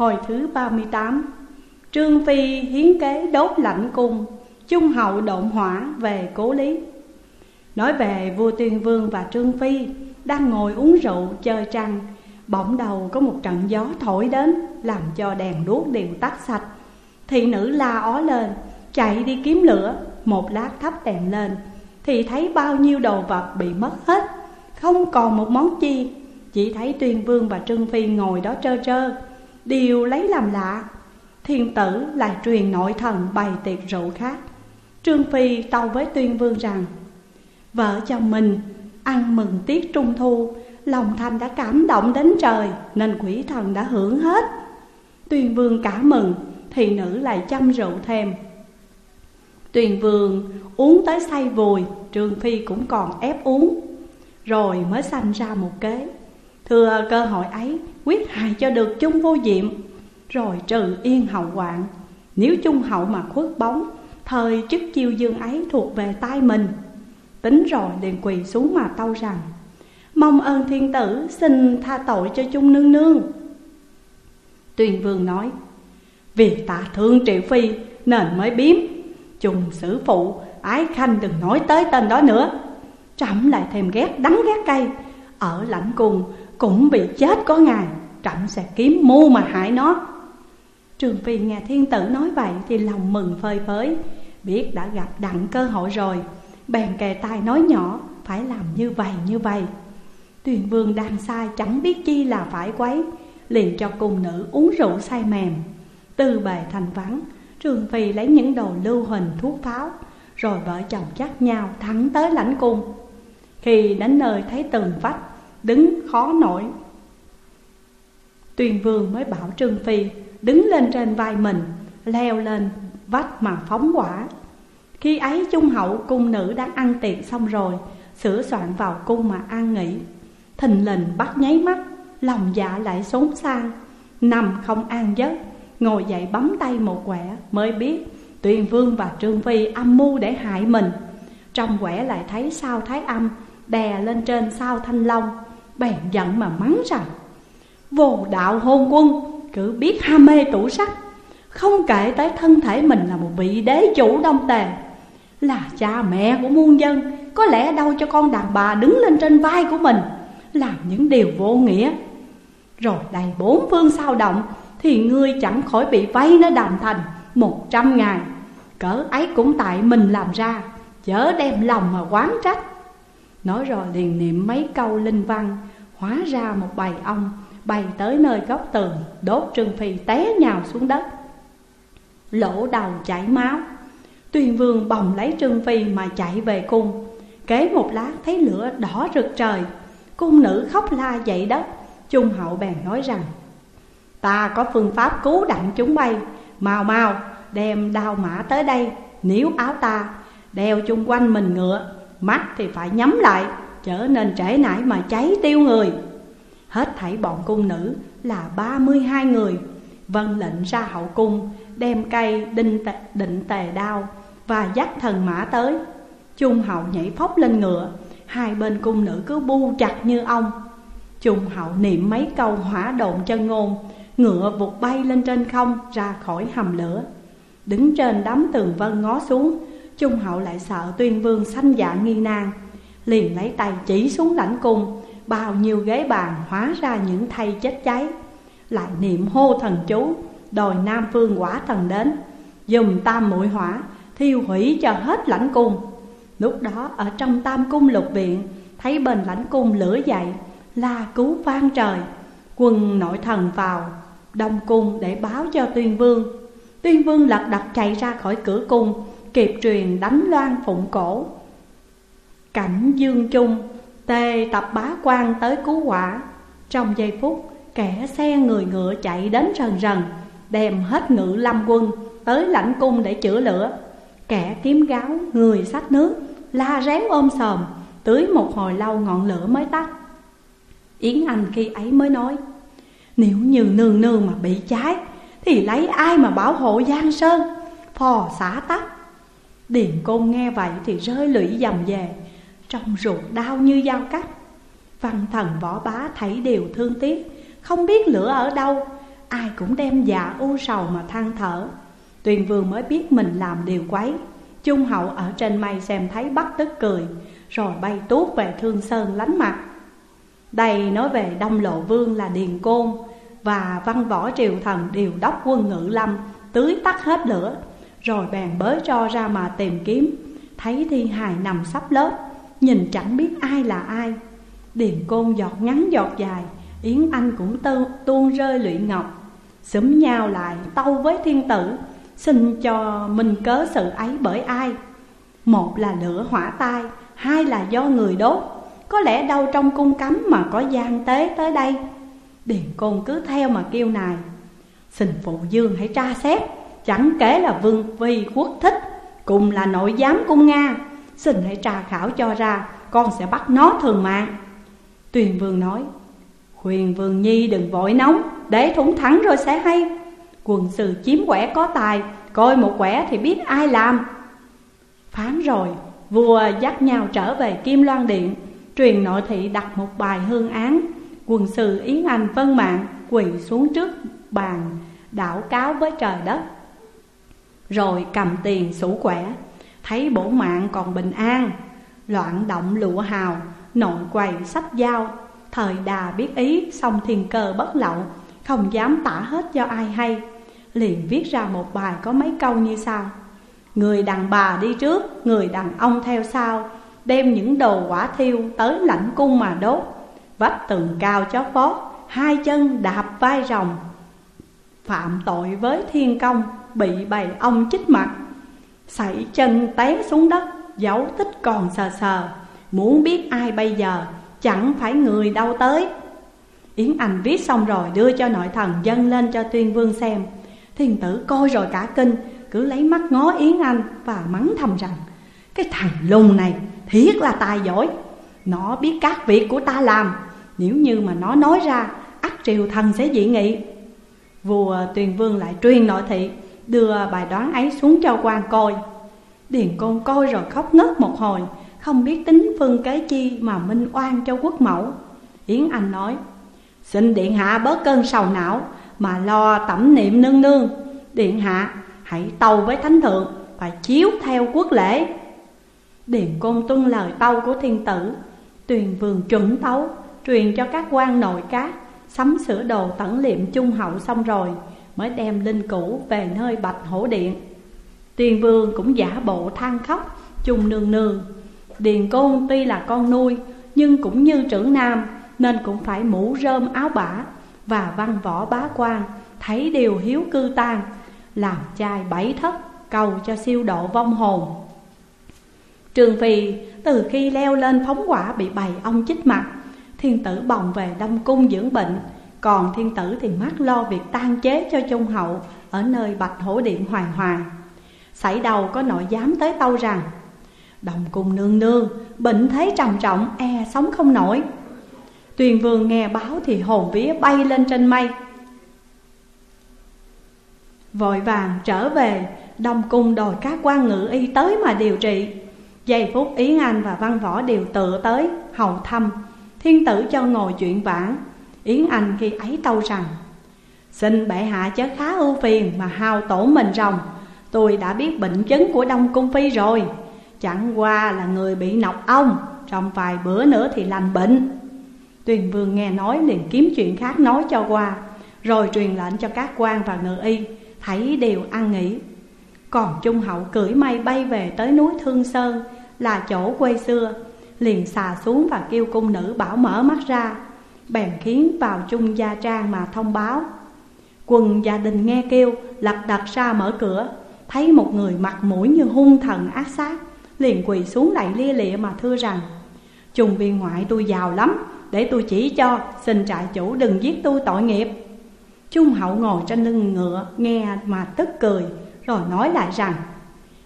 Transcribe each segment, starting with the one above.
Hồi thứ 38 Trương Phi hiến kế đốt lãnh cung Trung hậu độn hỏa về cố lý. Nói về vua Tuyên Vương và Trương Phi Đang ngồi uống rượu chơi trăng, Bỗng đầu có một trận gió thổi đến Làm cho đèn đuốc đều tắt sạch. Thị nữ la ó lên, Chạy đi kiếm lửa, Một lát thắp đèn lên, Thì thấy bao nhiêu đồ vật bị mất hết, Không còn một món chi. Chỉ thấy Tuyên Vương và Trương Phi ngồi đó trơ trơ. Điều lấy làm lạ, Thiên tử lại truyền nội thần bày tiệc rượu khác. Trương Phi tâu với Tuyên Vương rằng, Vợ chồng mình ăn mừng tiết trung thu, Lòng thành đã cảm động đến trời, Nên quỷ thần đã hưởng hết. Tuyên Vương cả mừng, Thì nữ lại chăm rượu thêm. Tuyền Vương uống tới say vùi, Trương Phi cũng còn ép uống, Rồi mới sanh ra một kế. Thừa cơ hội ấy quyết hại cho được chung vô diệm. Rồi trừ yên hậu hoạn. Nếu chung hậu mà khuất bóng Thời chức chiêu dương ấy thuộc về tay mình. Tính rồi liền quỳ xuống mà tâu rằng, Mong ơn thiên tử, xin tha tội cho chung nương nương. Tuyền vương nói, Vì ta thương triệu phi nên mới biếm. Trùng sử phụ, ái khanh đừng nói tới tên đó nữa. Trẫm lại thêm ghét, đắng ghét cay. Ở lãnh cùng cũng bị chết có ngày, Trẫm sẽ kiếm mưu mà hại nó. Trường Phi nghe thiên tử nói vậy thì lòng mừng phơi phới, Biết đã gặp đặng cơ hội rồi, Bèn kề tai nói nhỏ, Phải làm như vậy như vậy. Tuyền vương đang sai chẳng biết chi là phải quấy, Liền cho cung nữ uống rượu say mềm. Từ bề thành vắng, Trường Phi lấy những đồ lưu huỳnh, thuốc pháo, Rồi vợ chồng chắc nhau thẳng tới lãnh cung. Khi đến nơi thấy tường vách Đứng khó nổi. Tuyền vương mới bảo Trương Phi, Đứng lên trên vai mình, Leo lên, vách mà phóng quả. Khi ấy trung hậu cung nữ đang ăn tiệc xong rồi, Sửa soạn vào cung mà an nghỉ. Thình lình bắt nháy mắt, Lòng dạ lại xốn sang. Nằm không an giấc, Ngồi dậy bấm tay một quẻ Mới biết Tuyền Vương và Trương Phi âm mưu để hại mình. Trong quẻ lại thấy sao Thái Âm Đè lên trên sao Thanh Long Bèn giận mà mắng rằng, Vô đạo hôn quân, Cứ biết ham mê tủ sắc, Không kể tới thân thể mình là một vị đế chủ đông tề. Là cha mẹ của muôn dân, Có lẽ đâu cho con đàn bà đứng lên trên vai của mình, Làm những điều vô nghĩa. Rồi đầy bốn phương sao động, Thì ngươi chẳng khỏi bị vây nó đàm thành Một trăm ngày Cỡ ấy cũng tại mình làm ra, Chớ đem lòng mà quán trách. Nói rồi liền niệm mấy câu linh văn Hóa ra một bầy ong Bay tới nơi góc tường, Đốt Trương Phi té nhào xuống đất. Lỗ đầu chảy máu. Tuyền vương bồng lấy Trương Phi mà chạy về cung. Kế một lát thấy lửa đỏ rực trời. Cung nữ khóc la dậy đất Trung hậu bèn nói rằng, Ta có phương pháp cứu đặng chúng bay. Mau mau, đem đao mã tới đây, Níu áo ta, Đeo chung quanh mình ngựa. Mắt thì phải nhắm lại. Trở nên trễ nải mà cháy tiêu người. Hết thảy bọn cung nữ là ba mươi hai người. Vân lệnh ra hậu cung Đem cây đinh tệ, định tề đao Và dắt thần mã tới. Trung hậu nhảy phóc lên ngựa Hai bên cung nữ cứ bu chặt như ong. Trung hậu niệm mấy câu hỏa độn chân ngôn Ngựa vụt bay lên trên không ra khỏi hầm lửa. Đứng trên đám tường vân ngó xuống Trung hậu lại sợ tuyên vương sanh dạ nghi nan. Liền lấy tay chỉ xuống lãnh cung, Bao nhiêu ghế bàn hóa ra những thay chết cháy. Lại niệm hô thần chú, Đòi Nam Phương quả thần đến Dùng tam mũi hỏa, Thiêu hủy cho hết lãnh cung. Lúc đó, ở trong tam cung lục viện, Thấy bên lãnh cung lửa dậy, La cứu vang trời. Quân nội thần vào, Đông cung để báo cho tuyên vương. Tuyên vương lật đật chạy ra khỏi cửa cung, Kịp truyền đánh loan phụng cổ. Cảnh dương trung Tề tập bá quan tới cứu quả Trong giây phút kẻ xe người ngựa chạy đến rần rần Đem hết ngự lâm quân tới lãnh cung để chữa lửa. Kẻ kiếm gáo, người sách nước, la rén ôm sòm Tưới một hồi lâu ngọn lửa mới tắt. Yến Anh khi ấy mới nói Nếu như nương nương mà bị cháy Thì lấy ai mà bảo hộ Giang Sơn? Phò xả tắt Điền Côn nghe vậy thì rơi lũy dầm về trong ruột đau như dao cắt, Văn thần võ bá thấy đều thương tiếc. Không biết lửa ở đâu, Ai cũng đem dạ u sầu mà than thở. Tuyền vương mới biết mình làm điều quấy. Trung hậu ở trên mây xem thấy bắt tức cười, Rồi bay tuốt về Thương Sơn lánh mặt. Đây nói về Đông Lộ Vương là Điền Côn, Và văn võ triều thần điều đốc quân ngự lâm Tưới tắt hết lửa, Rồi bèn bới cho ra mà tìm kiếm. Thấy thi hài nằm sắp lớp Nhìn chẳng biết ai là ai. Điền Côn giọt ngắn giọt dài Yến Anh cũng tư, tuôn rơi lụy ngọc. Xúm nhau lại tâu với thiên tử Xin cho mình cớ sự ấy bởi ai? Một là lửa hỏa tai Hai là do người đốt. Có lẽ đâu trong cung cấm mà có gian tế tới đây? Điền côn cứ theo mà kêu nài. Xin phụ dương hãy tra xét Chẳng kể là vương vi quốc thích Cùng là nội giám cung Nga. Xin hãy tra khảo cho ra, Con sẽ bắt nó thường mạng. Tuyền vương nói, Huyền vương nhi đừng vội nóng Để thủng thắng rồi sẽ hay. Quần sự chiếm quẻ có tài, Coi một quẻ thì biết ai làm. Phán rồi, Vua dắt nhau trở về Kim Loan Điện. Truyền nội thị đặt một bài hương án. Quần sự Yến Anh vân mạng, Quỳ xuống trước bàn, Đảo cáo với trời đất. Rồi cầm tiền sủ quẻ. Thấy bổ mạng còn bình an. Loạn động lụa hào Nội quầy sách dao Thời đà biết ý Xong thiên cơ bất lậu Không dám tả hết cho ai hay. Liền viết ra một bài có mấy câu như sau. Người đàn bà đi trước, người đàn ông theo sau. Đem những đồ quả thiêu tới lãnh cung mà đốt. Vách tường cao chót vót, hai chân đạp vai rồng. Phạm tội với thiên công, bị bầy ông chích mặt. Sảy chân té xuống đất, dấu tích còn sờ sờ. Muốn biết ai bây giờ, chẳng phải người đâu tới. Yến Anh viết xong rồi đưa cho nội thần dâng lên cho tuyên vương xem. Thiên tử coi rồi cả kinh Cứ lấy mắt ngó Yến Anh và mắng thầm rằng Cái thằng lùng này thiết là tài giỏi. Nó biết các việc của ta làm. Nếu như mà nó nói ra ắt triều thần sẽ dị nghị. Vua tuyền vương lại truyền nội thị Đưa bài đoán ấy xuống cho quan coi. Điền côn coi rồi khóc ngất một hồi, Không biết tính phương kế chi mà minh oan cho quốc mẫu. Yến Anh nói, Xin điện hạ bớt cơn sầu não mà lo tẩm niệm nương nương. Điện hạ, hãy tâu với thánh thượng và chiếu theo quốc lễ. Điền côn tuân lời tâu của thiên tử Tuyền vườn chuẩn tấu, Truyền cho các quan nội các, Sắm sửa đồ tẩn liệm trung hậu xong rồi. Mới đem linh cữu về nơi bạch hổ điện. Tuyền vương cũng giả bộ than khóc chung nương nương. Điền côn tuy là con nuôi, Nhưng cũng như trưởng nam, Nên cũng phải mũ rơm áo bả và văn võ bá quan, thấy điều hiếu cư tan làm trai bảy thất, cầu cho siêu độ vong hồn. Trường phi từ khi leo lên phóng quả bị bầy ông chích mặt, thiên tử bồng về đông cung dưỡng bệnh còn thiên tử thì mắc lo việc tan chế cho trung hậu ở nơi bạch hổ điện hoàng hoàng. Xảy đầu có nội giám tới tâu rằng, đồng cung nương nương, bệnh thế trầm trọng e sống không nổi. Tuyền vương nghe báo thì hồn vía bay lên trên mây. Vội vàng trở về, đồng cung đòi các quan ngự y tới mà điều trị. Giây phút Yến Anh và Văn Võ đều tựa tới, hầu thăm. Thiên tử cho ngồi chuyện vãn Yến Anh khi ấy tâu rằng, Xin bệ hạ chớ khá ưu phiền mà hao tổn mình rồng Tôi đã biết bệnh chứng của Đông Cung Phi rồi. Chẳng qua là người bị nọc ong Trong vài bữa nữa thì lành bệnh. Tuyền vương nghe nói liền kiếm chuyện khác nói cho qua, Rồi truyền lệnh cho các quan và ngự y, Thấy đều ăn nghỉ. Còn Trung Hậu cưỡi mây bay về tới núi Thương Sơn, Là chỗ quê xưa, Liền xà xuống và kêu cung nữ bảo mở mắt ra. Bèn khiến vào chung Gia Trang mà thông báo. Quần gia đình nghe kêu, lập đặt ra mở cửa, Thấy một người mặt mũi như hung thần ác sát, Liền quỳ xuống lạy lia lịa mà thưa rằng chung viên ngoại tôi giàu lắm, để tôi chỉ cho, Xin trại chủ đừng giết tôi tội nghiệp. Trung hậu ngồi trên lưng ngựa, Nghe mà tức cười, Rồi nói lại rằng,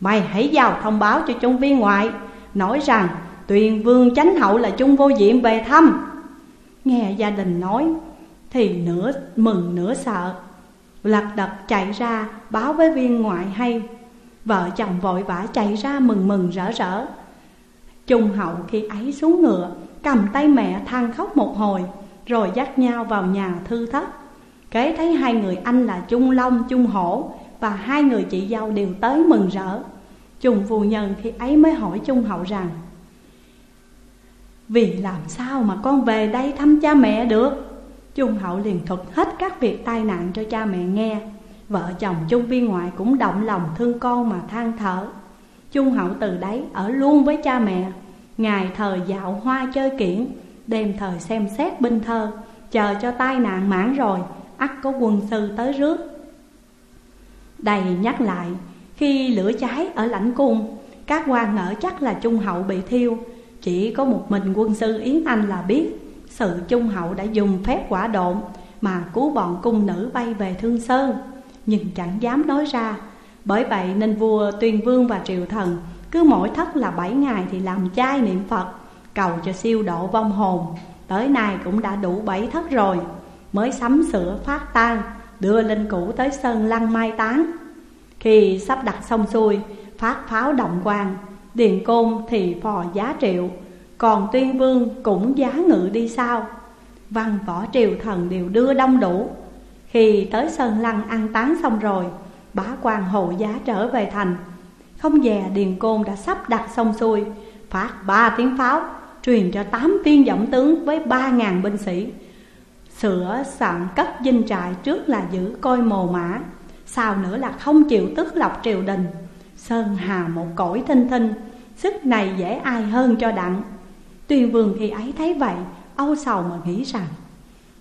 Mày hãy vào thông báo cho trung viên ngoại, Nói rằng Tuyền vương chánh hậu là trung vô diệm về thăm. Nghe gia đình nói Thì nửa mừng nửa sợ. Lật đật chạy ra báo với viên ngoại hay. Vợ chồng vội vã chạy ra mừng mừng rỡ rỡ. Trung hậu khi ấy xuống ngựa Cầm tay mẹ than khóc một hồi Rồi dắt nhau vào nhà thư thất. Kế thấy hai người anh là Trung Long, Trung Hổ Và hai người chị dâu đều tới mừng rỡ. Trung phu nhân khi ấy mới hỏi Trung Hậu rằng vì làm sao mà con về đây thăm cha mẹ được? Trung Hậu liền thuật hết các việc tai nạn cho cha mẹ nghe. Vợ chồng Trung viên ngoại cũng động lòng thương con mà than thở. Trung Hậu từ đấy ở luôn với cha mẹ. Ngày thời dạo hoa chơi kiển, Đêm thời xem xét binh thơ, Chờ cho tai nạn mãn rồi, ắt có quân sư tới rước. Đầy nhắc lại, Khi lửa cháy ở lãnh cung, Các quan ngỡ chắc là Trung Hậu bị thiêu chỉ có một mình quân sư Yến Anh là biết, Sự Trung Hậu đã dùng phép quả độn Mà cứu bọn cung nữ bay về Thương Sơn. Nhưng chẳng dám nói ra, Bởi vậy nên vua Tuyên Vương và Triều Thần Cứ mỗi thất là bảy ngày thì làm chay niệm Phật, Cầu cho siêu độ vong hồn. Tới nay cũng đã đủ bảy thất rồi, Mới sắm sửa phát tan Đưa linh cũ tới sơn lăng mai táng. Khi sắp đặt xong xuôi, Phát pháo động quang Điền côn thì phò giá triệu, Còn tuyên vương cũng giá ngự đi sao? Văn võ triều thần đều đưa đông đủ. Khi tới sơn lăng ăn tán xong rồi, Bá quan hộ giá trở về thành. Không dè Điền Côn đã sắp đặt xong xuôi, Phát ba tiếng pháo, Truyền cho tám viên giọng tướng với ba ngàn binh sĩ. Sửa sẵn cất dinh trại trước là giữ coi mồ mã, Sau nữa là không chịu tức lọc triều đình. Sơn hà một cõi thinh thinh Sức này dễ ai hơn cho đặng. Tuyên vương khi ấy thấy vậy, Âu sầu mà nghĩ rằng,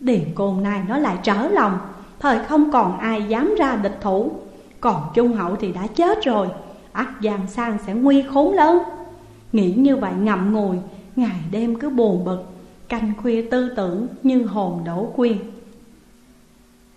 Điền côn này nó lại trở lòng, Thời không còn ai dám ra địch thủ. Còn trung hậu thì đã chết rồi ắt giang sang sẽ nguy khốn lớn. Nghĩ như vậy ngậm ngùi, Ngày đêm cứ buồn bực, Canh khuya tư tưởng như hồn đổ quyên.